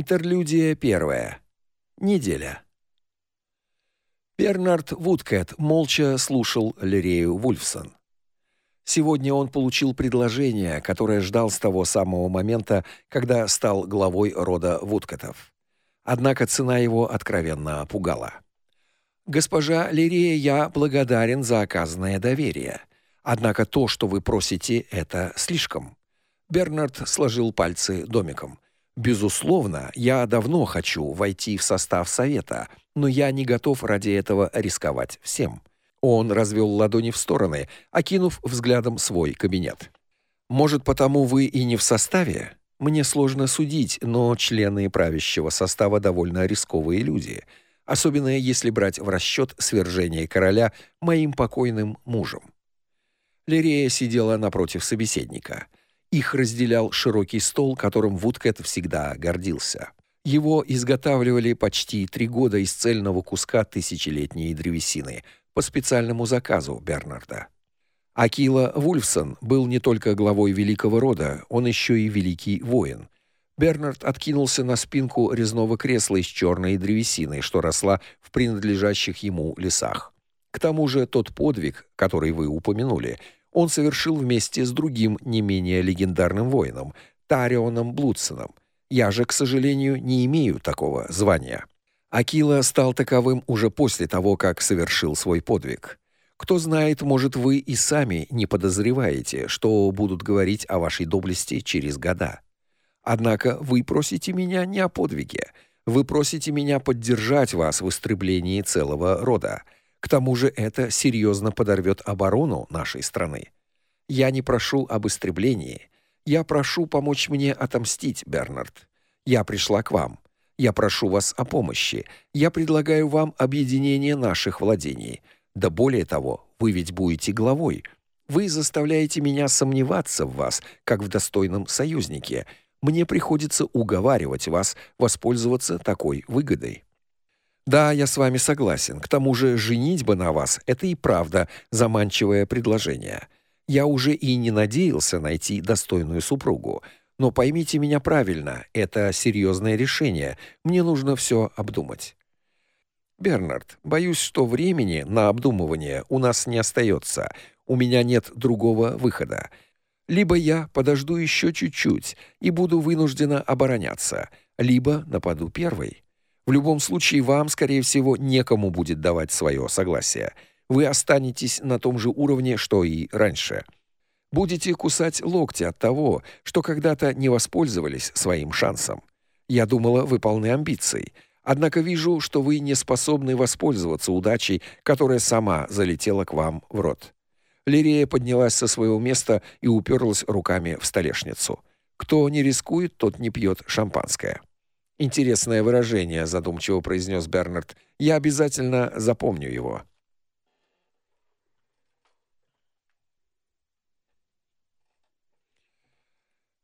Интерлюдия первая. Неделя. Бернард Вудкэт молча слушал Лерею Вульфсон. Сегодня он получил предложение, которое ждал с того самого момента, когда стал главой рода Вудкэтов. Однако цена его откровенно пугала. Госпожа Лерея, я благодарен за оказанное доверие. Однако то, что вы просите, это слишком. Бернард сложил пальцы домиком. Безусловно, я давно хочу войти в состав совета, но я не готов ради этого рисковать всем. Он развел ладони в стороны, окинув взглядом свой кабинет. Может, потому вы и не в составе? Мне сложно судить, но члены правящего состава довольно рисковые люди, особенно если брать в расчет свержение короля моим покойным мужем. Лирея сидела напротив собеседника. Их разделял широкий стол, которым Вудкэт всегда гордился. Его изготавливали почти три года из цельного куска тысячелетней древесины по специальному заказу Бернарда. Акила Вульфсон был не только главой великого рода, он еще и великий воин. Бернард откинулся на спинку резного кресла из черной древесины, что росла в принадлежащих ему лесах. К тому же тот подвиг, который вы упомянули, он совершил вместе с другим не менее легендарным воином, Тарионом Блудсоном. Я же, к сожалению, не имею такого звания. Акила стал таковым уже после того, как совершил свой подвиг. Кто знает, может, вы и сами не подозреваете, что будут говорить о вашей доблести через года. Однако вы просите меня не о подвиге. Вы просите меня поддержать вас в истреблении целого рода. К тому же это серьезно подорвет оборону нашей страны. Я не прошу об истреблении. Я прошу помочь мне отомстить, Бернард. Я пришла к вам. Я прошу вас о помощи. Я предлагаю вам объединение наших владений. Да более того, вы ведь будете главой. Вы заставляете меня сомневаться в вас, как в достойном союзнике. Мне приходится уговаривать вас воспользоваться такой выгодой. Да, я с вами согласен. К тому же женитьба на вас это и правда заманчивое предложение. Я уже и не надеялся найти достойную супругу, но поймите меня правильно, это серьезное решение. Мне нужно все обдумать. Бернард, боюсь, что времени на обдумывание у нас не остается. У меня нет другого выхода. Либо я подожду еще чуть-чуть и буду вынуждена обороняться, либо нападу первой. В любом случае вам, скорее всего, некому будет давать свое согласие. Вы останетесь на том же уровне, что и раньше. Будете кусать локти от того, что когда-то не воспользовались своим шансом. Я думала, вы полны амбиций. Однако вижу, что вы не способны воспользоваться удачей, которая сама залетела к вам в рот. Лирея поднялась со своего места и уперлась руками в столешницу. Кто не рискует, тот не пьет шампанское. Интересное выражение, задумчиво произнес Бернард. Я обязательно запомню его.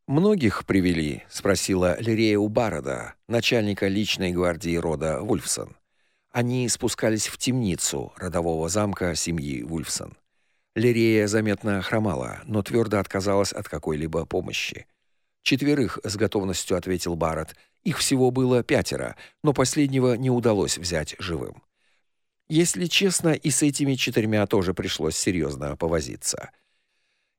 Многих привели, спросила Лирея у Барада, начальника личной гвардии рода Вульфсон. Они спускались в темницу родового замка семьи Вульфсон. Лирея заметно хромала, но твердо отказалась от какой-либо помощи. Четверых с готовностью ответил Барат. Их всего было пятеро, но последнего не удалось взять живым. Если честно, и с этими четырьмя тоже пришлось серьезно повозиться.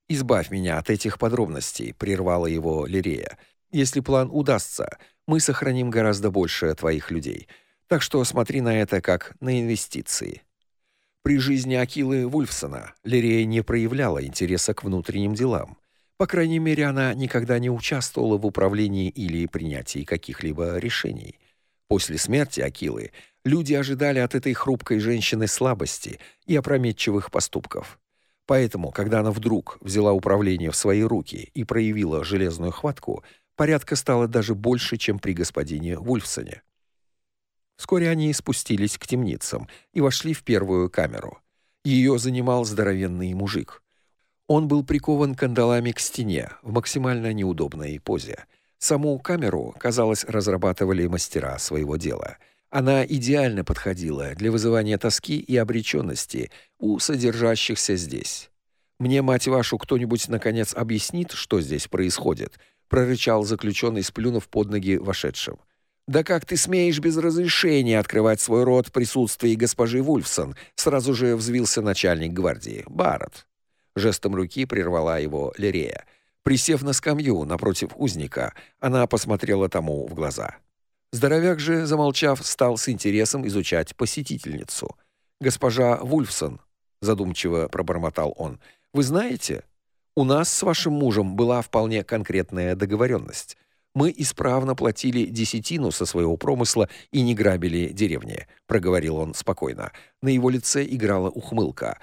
Избавь меня от этих подробностей, прервала его Лирея. Если план удастся, мы сохраним гораздо больше твоих людей. Так что смотри на это как на инвестиции. При жизни Акилы Вульфсона Лирея не проявляла интереса к внутренним делам. По крайней мере, она никогда не участвовала в управлении или принятии каких-либо решений. После смерти Акилы люди ожидали от этой хрупкой женщины слабости и опрометчивых поступков. Поэтому, когда она вдруг взяла управление в свои руки и проявила железную хватку, порядка стало даже больше, чем при господине Вульфсоне. Вскоре они спустились к темницам и вошли в первую камеру. Ее занимал здоровенный мужик. Он был прикован кандалами к стене в максимально неудобной позе. Саму камеру, казалось, разрабатывали мастера своего дела. Она идеально подходила для вызывания тоски и обреченности у содержащихся здесь. Мне мать вашу кто-нибудь наконец объяснит, что здесь происходит, прорычал заключенный, сплюнув под ноги вошедшим. Да как ты смеешь без разрешения открывать свой рот в присутствии госпожи Вульфсон? Сразу же взвился начальник гвардии. Барретт. Жестом руки прервала его Лерея. Присев на скамью напротив узника, она посмотрела тому в глаза. Здоровяк же, замолчав, стал с интересом изучать посетительницу. Госпожа Вульфсон, задумчиво пробормотал он. Вы знаете, у нас с вашим мужем была вполне конкретная договоренность. Мы исправно платили десятину со своего промысла и не грабили деревни, проговорил он спокойно. На его лице играла ухмылка.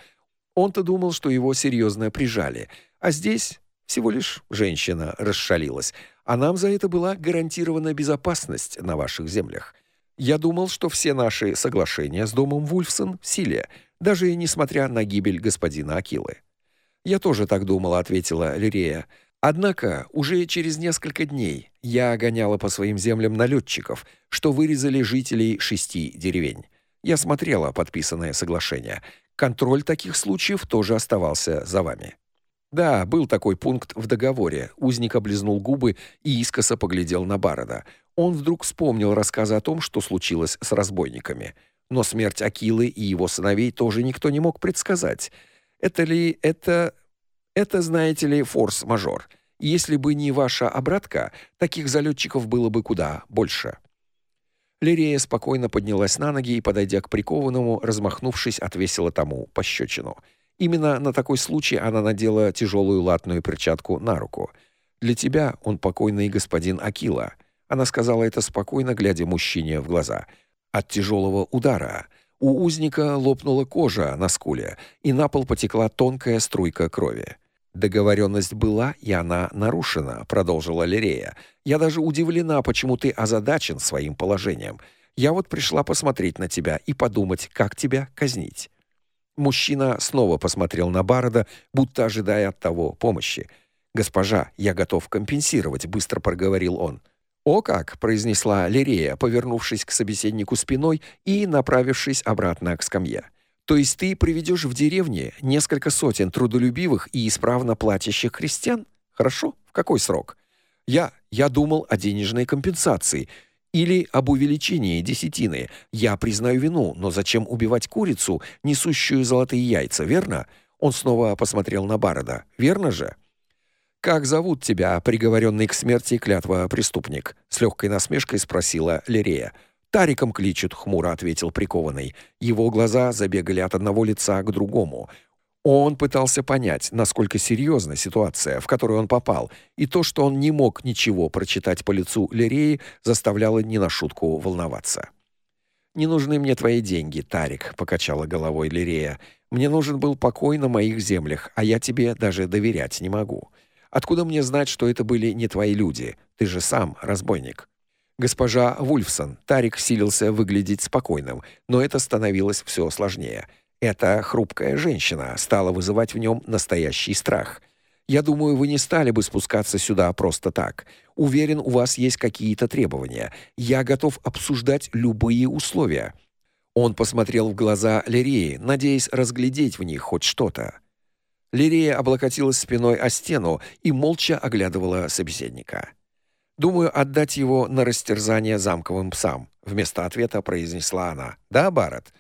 Он-то думал, что его серьезно прижали, а здесь всего лишь женщина расшалилась, а нам за это была гарантирована безопасность на ваших землях. Я думал, что все наши соглашения с домом Вульфсон в силе, даже несмотря на гибель господина Акилы. Я тоже так думала, ответила Лирея. Однако уже через несколько дней я гоняла по своим землям налетчиков, что вырезали жителей шести деревень. Я смотрела подписанное соглашение. Контроль таких случаев тоже оставался за вами. Да, был такой пункт в договоре. Узник облизнул губы и искоса поглядел на Барода. Он вдруг вспомнил рассказы о том, что случилось с разбойниками. Но смерть Акилы и его сыновей тоже никто не мог предсказать. Это ли это это, знаете ли, форс-мажор. Если бы не ваша обратка, таких залетчиков было бы куда больше. Лирея спокойно поднялась на ноги и, подойдя к прикованному, размахнувшись, отвесила тому пощечину. Именно на такой случай она надела тяжелую латную перчатку на руку. Для тебя он покойный господин Акила. Она сказала это спокойно, глядя мужчине в глаза. От тяжелого удара у узника лопнула кожа на скуле, и на пол потекла тонкая струйка крови. Договоренность была, и она нарушена, продолжила Лирея. Я даже удивлена, почему ты озадачен своим положением. Я вот пришла посмотреть на тебя и подумать, как тебя казнить. Мужчина снова посмотрел на Барда, будто ожидая от того помощи. "Госпожа, я готов компенсировать", быстро проговорил он. "О как", произнесла Лирея, повернувшись к собеседнику спиной и направившись обратно к скамье. То есть ты приведешь в деревне несколько сотен трудолюбивых и исправно платящих крестьян? Хорошо? В какой срок? Я я думал о денежной компенсации или об увеличении десятины. Я признаю вину, но зачем убивать курицу, несущую золотые яйца, верно? Он снова посмотрел на Барда. Верно же? Как зовут тебя, приговоренный к смерти клятва преступник? с легкой насмешкой спросила Лирея. Тариком кличут, хмуро ответил прикованный. Его глаза забегали от одного лица к другому. Он пытался понять, насколько серьезна ситуация, в которую он попал, и то, что он не мог ничего прочитать по лицу Лереи, заставляло не на шутку волноваться. Не нужны мне твои деньги, Тарик, покачала головой Лерея. Мне нужен был покой на моих землях, а я тебе даже доверять не могу. Откуда мне знать, что это были не твои люди? Ты же сам разбойник. Госпожа Вульфсон, Тарик силился выглядеть спокойным, но это становилось все сложнее. Эта хрупкая женщина стала вызывать в нем настоящий страх. Я думаю, вы не стали бы спускаться сюда просто так. Уверен, у вас есть какие-то требования. Я готов обсуждать любые условия. Он посмотрел в глаза Лерии, надеясь разглядеть в них хоть что-то. Лерия облокотилась спиной о стену и молча оглядывала собеседника. Думаю, отдать его на растерзание замковым псам, вместо ответа произнесла она. Да, Барретт.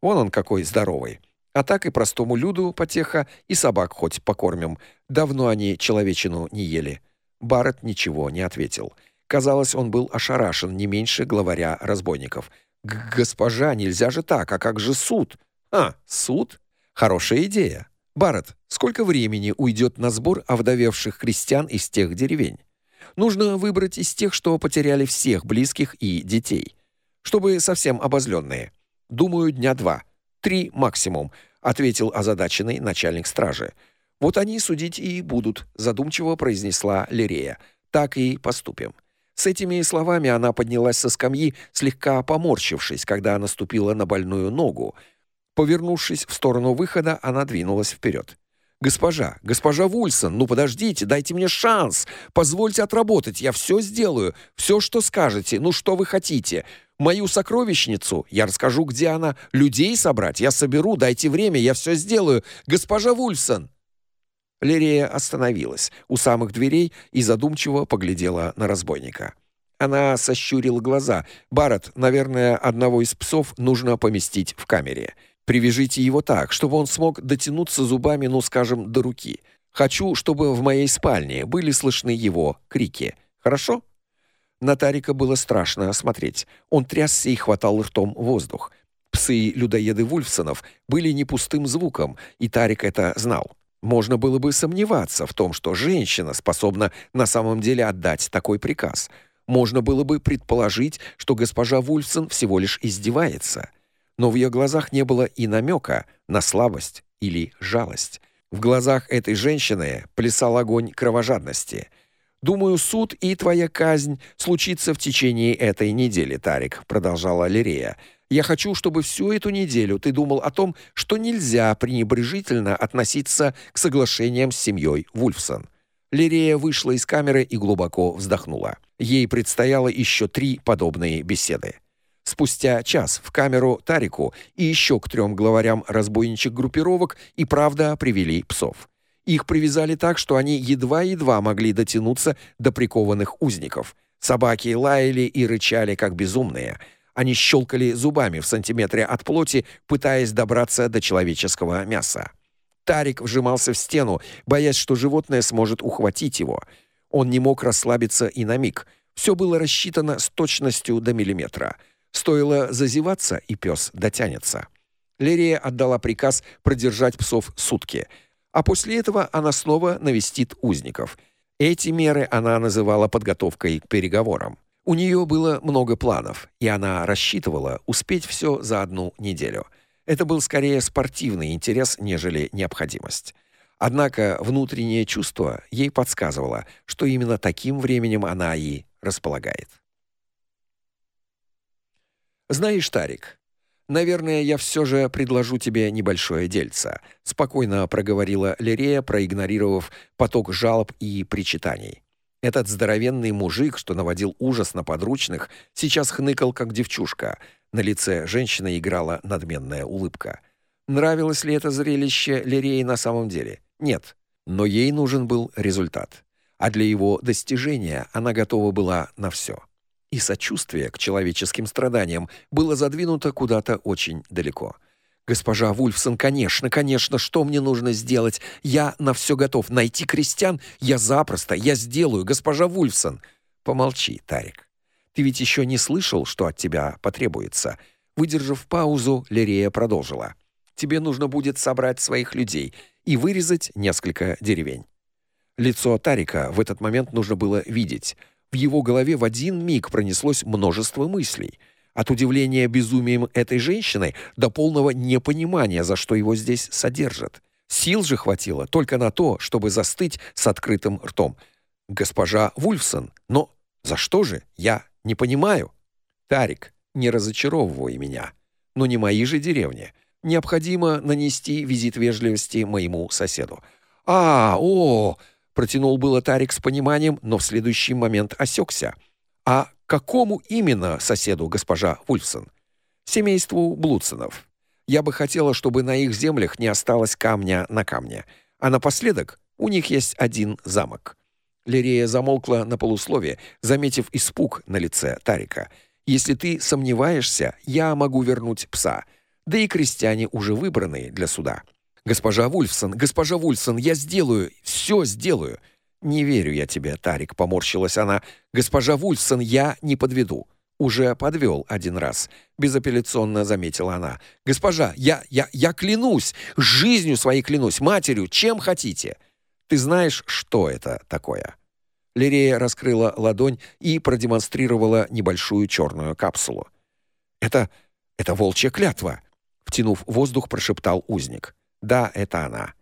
Вон он какой здоровый. А так и простому люду потеха, и собак хоть покормим. Давно они человечину не ели. Барретт ничего не ответил. Казалось, он был ошарашен не меньше главаря разбойников. Госпожа, нельзя же так, а как же суд? А, суд? Хорошая идея. Барретт, сколько времени уйдет на сбор овдовевших крестьян из тех деревень? Нужно выбрать из тех, что потеряли всех близких и детей, чтобы совсем обозленные. Думаю, дня два, три максимум, ответил озадаченный начальник стражи. Вот они судить и будут, задумчиво произнесла Лирея. Так и поступим. С этими словами она поднялась со скамьи, слегка поморщившись, когда наступила на больную ногу. Повернувшись в сторону выхода, она двинулась вперед. Госпожа, госпожа Вульсон, ну подождите, дайте мне шанс. Позвольте отработать, я все сделаю, все, что скажете. Ну что вы хотите? Мою сокровищницу, я расскажу, где она, людей собрать, я соберу, дайте время, я все сделаю. Госпожа Вульсон. Лерия остановилась у самых дверей и задумчиво поглядела на разбойника. Она сощурила глаза. Барретт, наверное, одного из псов нужно поместить в камере. Привяжите его так, чтобы он смог дотянуться зубами, ну, скажем, до руки. Хочу, чтобы в моей спальне были слышны его крики. Хорошо? На Тарика было страшно смотреть. Он трясся и хватал ртом воздух. Псы-людоеды Вульфсонов были не пустым звуком, и Тарик это знал. Можно было бы сомневаться в том, что женщина способна на самом деле отдать такой приказ. Можно было бы предположить, что госпожа Вульфсон всего лишь издевается. Но в ее глазах не было и намека на слабость или жалость. В глазах этой женщины плясал огонь кровожадности. Думаю, суд и твоя казнь случится в течение этой недели, Тарик, продолжала Лирея. Я хочу, чтобы всю эту неделю ты думал о том, что нельзя пренебрежительно относиться к соглашениям с семьей Вульфсон. Лирея вышла из камеры и глубоко вздохнула. Ей предстояло еще три подобные беседы. Спустя час в камеру Тарику и еще к трем главарям разбойничьих группировок и правда привели псов. Их привязали так, что они едва-едва могли дотянуться до прикованных узников. Собаки лаяли и рычали как безумные. Они щелкали зубами в сантиметре от плоти, пытаясь добраться до человеческого мяса. Тарик вжимался в стену, боясь, что животное сможет ухватить его. Он не мог расслабиться и на миг. Все было рассчитано с точностью до миллиметра. Стоило зазеваться, и пес дотянется. Лерия отдала приказ продержать псов сутки, а после этого она снова навестит узников. Эти меры она называла подготовкой к переговорам. У нее было много планов, и она рассчитывала успеть все за одну неделю. Это был скорее спортивный интерес, нежели необходимость. Однако внутреннее чувство ей подсказывало, что именно таким временем она и располагает. Знаешь, Тарик, наверное, я все же предложу тебе небольшое дельце, спокойно проговорила Лерея, проигнорировав поток жалоб и причитаний. Этот здоровенный мужик, что наводил ужас на подручных, сейчас хныкал как девчушка. На лице женщины играла надменная улыбка. Нравилось ли это зрелище Лерее на самом деле? Нет, но ей нужен был результат. А для его достижения она готова была на все. И сочувствие к человеческим страданиям было задвинуто куда-то очень далеко. Госпожа Вульфсон, конечно, конечно, что мне нужно сделать? Я на все готов. Найти крестьян я запросто, я сделаю, госпожа Вульфсон. Помолчи, Тарик. Ты ведь еще не слышал, что от тебя потребуется. Выдержав паузу, Лерея продолжила: Тебе нужно будет собрать своих людей и вырезать несколько деревень. Лицо Тарика в этот момент нужно было видеть. В его голове в один миг пронеслось множество мыслей от удивления безумием этой женщины до полного непонимания, за что его здесь содержат. Сил же хватило только на то, чтобы застыть с открытым ртом. Госпожа Вульфсон, но за что же? Я не понимаю. Тарик, не разочаровывай меня. Но не мои же деревни. Необходимо нанести визит вежливости моему соседу. А, о, протянул было Тарик с пониманием, но в следующий момент осекся. А какому именно соседу госпожа Вульфсон? Семейству Блудсонов. Я бы хотела, чтобы на их землях не осталось камня на камне. А напоследок у них есть один замок. Лерия замолкла на полуслове, заметив испуг на лице Тарика. Если ты сомневаешься, я могу вернуть пса. Да и крестьяне уже выбраны для суда. Госпожа Вульфсон, госпожа Вульфсон, я сделаю, все сделаю. Не верю я тебе, Тарик, поморщилась она. Госпожа Вульфсон, я не подведу. Уже подвел один раз, безапелляционно заметила она. Госпожа, я я я клянусь, жизнью своей клянусь, матерью, чем хотите. Ты знаешь, что это такое? Лирея раскрыла ладонь и продемонстрировала небольшую черную капсулу. Это это волчья клятва, втянув воздух, прошептал узник. Да, это она.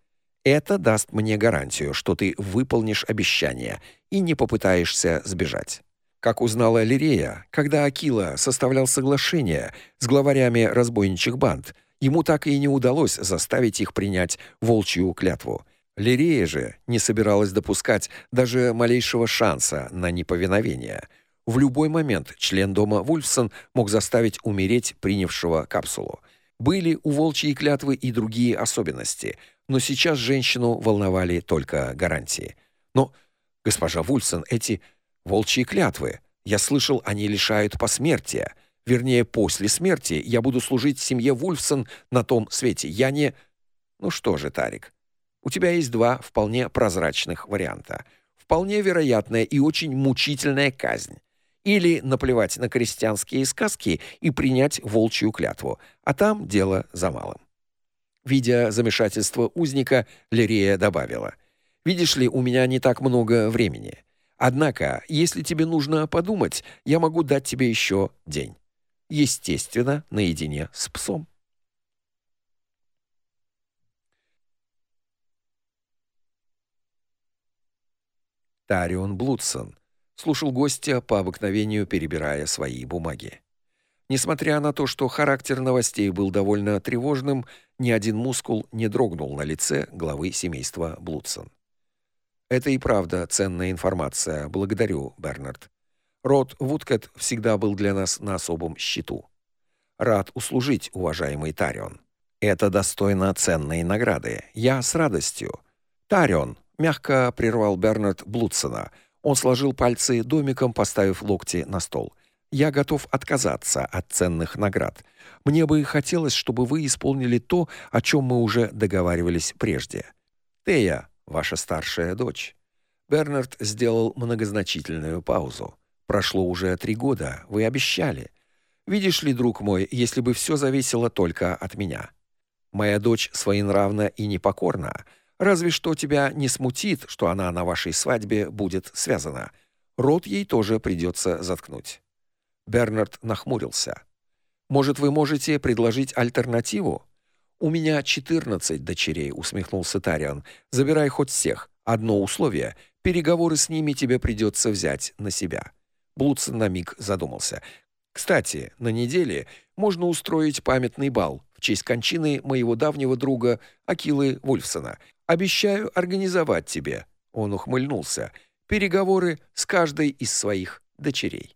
Это даст мне гарантию, что ты выполнишь обещание и не попытаешься сбежать. Как узнала Лирея, когда Акила составлял соглашение с главарями разбойничьих банд, ему так и не удалось заставить их принять волчью клятву. Лирея же не собиралась допускать даже малейшего шанса на неповиновение. В любой момент член дома Вульфсон мог заставить умереть принявшего капсулу. Были у волчьей клятвы и другие особенности, но сейчас женщину волновали только гарантии. Но, госпожа Вульсон, эти волчьи клятвы, Я слышал, они лишают посмертия. Вернее, после смерти я буду служить семье Вульфсон на том свете. Я не Ну что же, Тарик, у тебя есть два вполне прозрачных варианта. Вполне вероятная и очень мучительная казнь. Или наплевать на крестьянские сказки и принять волчью клятву, а там дело за малым. Видя замешательство узника, Лерия добавила: "Видишь ли, у меня не так много времени. Однако, если тебе нужно подумать, я могу дать тебе еще день. Естественно, наедине с псом". Тарион Блудсон слушал гостя по обыкновению, перебирая свои бумаги. Несмотря на то, что характер новостей был довольно тревожным, ни один мускул не дрогнул на лице главы семейства Блудсон. Это и правда ценная информация. Благодарю, Бернард. Род Вудкет всегда был для нас на особом счету. Рад услужить, уважаемый Тарион. Это достойно ценной награды. Я с радостью. Тарион, мягко прервал Бернард Блудсона. Он сложил пальцы домиком, поставив локти на стол. Я готов отказаться от ценных наград. Мне бы хотелось, чтобы вы исполнили то, о чем мы уже договаривались прежде. Тея, ваша старшая дочь. Бернард сделал многозначительную паузу. Прошло уже три года, вы обещали. Видишь ли, друг мой, если бы все зависело только от меня. Моя дочь своенравна и непокорна, Разве что тебя не смутит, что она на вашей свадьбе будет связана. Рот ей тоже придется заткнуть. Бернард нахмурился. Может, вы можете предложить альтернативу? У меня 14 дочерей, усмехнулся Тариан. Забирай хоть всех. Одно условие переговоры с ними тебе придется взять на себя. Блудсон на миг задумался. Кстати, на неделе можно устроить памятный бал в честь кончины моего давнего друга Акилы Вульфсона. Обещаю организовать тебе, он ухмыльнулся, переговоры с каждой из своих дочерей.